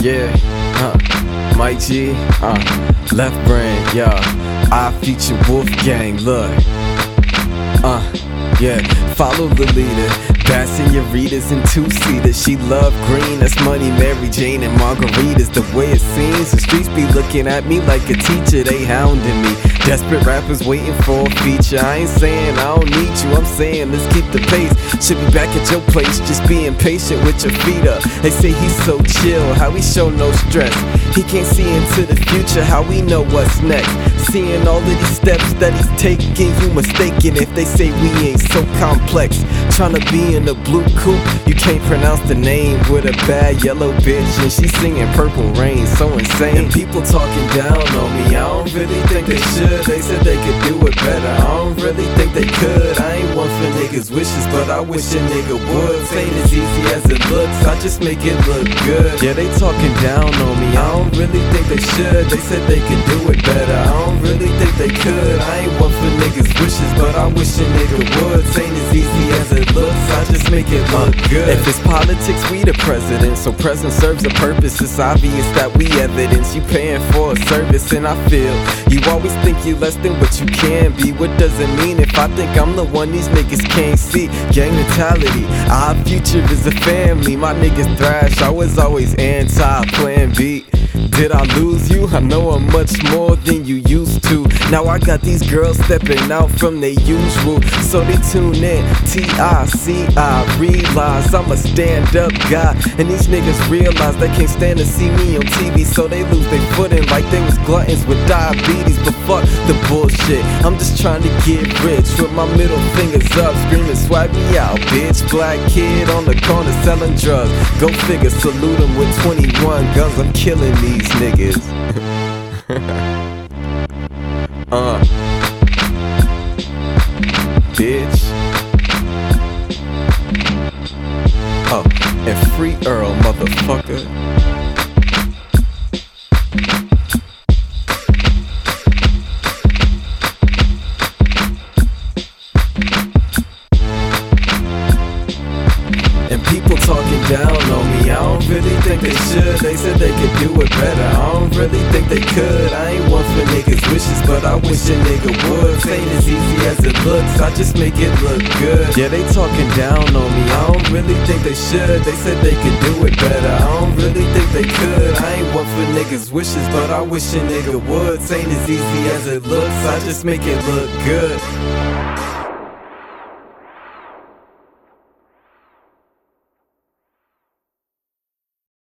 Yeah, uh, Mike G, uh, left brain, yeah. I feature Wolfgang, look. Uh, yeah, follow the leader. Bad senoritas and two seaters. She love green, that's money, Mary Jane and margaritas. The way it seems, the streets be looking at me like a teacher, they hounding me. Desperate rappers waiting for a feature. I ain't saying I don't need saying let's keep the pace. Should be back at your place, just being patient with your feet up. They say he's so chill, how he show no stress. He can't see into the future, how we know what's next. Seeing all of these steps that he's taking, you mistaken if they say we ain't so complex. Trying to be in the blue coupe, you can't pronounce the name with a bad yellow bitch, and she's singing Purple Rain, so insane. And people talking down on me, I don't really think they should. They said they could do it better, I don't really think they could. Niggas' wishes, but I wish a nigga would. Ain't as easy as it looks, I just make it look good. Yeah, they talking down on me, I don't really think they should. They said they could do it better, I don't really think they could. I ain't one for niggas' wishes, but I wish a nigga would. Ain't as easy as it just make it look good. If it's politics, we the president, so present serves a purpose. It's obvious that we evidence you paying for a service, and I feel you always think you less than what you can be. What does it mean if I think I'm the one these niggas can't see? Gang mentality, our future is a family. My niggas thrash, I was always anti Plan B. Did I lose you? I know I'm much more than you used to. Now I got these girls stepping out from their usual, so they tune in. T-I-C-I realize I'm a stand-up guy, and these niggas realize they can't stand to see me on TV, so they lose their footing like they was gluttons with diabetes. But fuck the bullshit, I'm just trying to get rich with my middle fingers up, screaming swipe me out, bitch. Black kid on the corner selling drugs. Go figure, salute him with 21 guns. I'm killing these niggas. uh. Bitch. Oh, and free Earl, motherfucker. And people talking down really think they should. They said they could do it better. I don't really think they could. I ain't one for niggas' wishes, but I wish a nigga would. Ain't as easy as it looks. I just make it look good. Yeah, they talking down on me. I don't really think they should. They said they could do it better. I don't really think they could. I ain't one for niggas' wishes, but I wish a nigga would. Ain't as easy as it looks. I just make it look good.